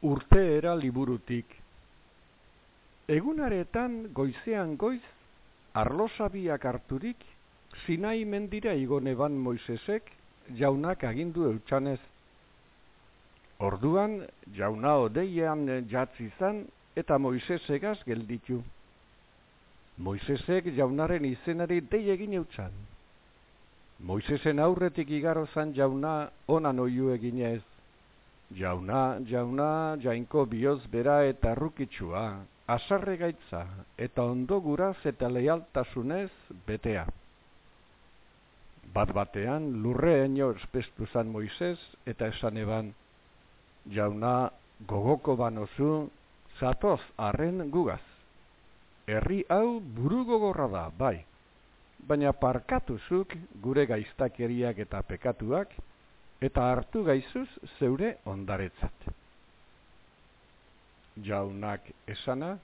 Urteera liburutik. Egunaretan goizean goiz, arlosabiak harturik, Sinai mendira igoneban Moisesek, jaunak agindu eutxanez. Orduan, jauna odeian jatzi zan, eta Moisesegaz gelditu. Moisesek jaunaren izenari dei egin eutxan. Moisesen aurretik igaro zan jauna onan oiu eginez. Jauna, jauna, jainko bioz bera eta rukitsua, asarre gaitza, eta ondo guraz eta lealtasunez betea. Bat batean lurre eno espestu zan Moises eta esan eban, jauna gogoko banozu, zatoz arren gugaz. Herri hau buru gogorra da, bai, baina parkatuzuk gure gaiztakeriak eta pekatuak, eta hartu gaizuz zeure ondaretzat. Jaunak esana,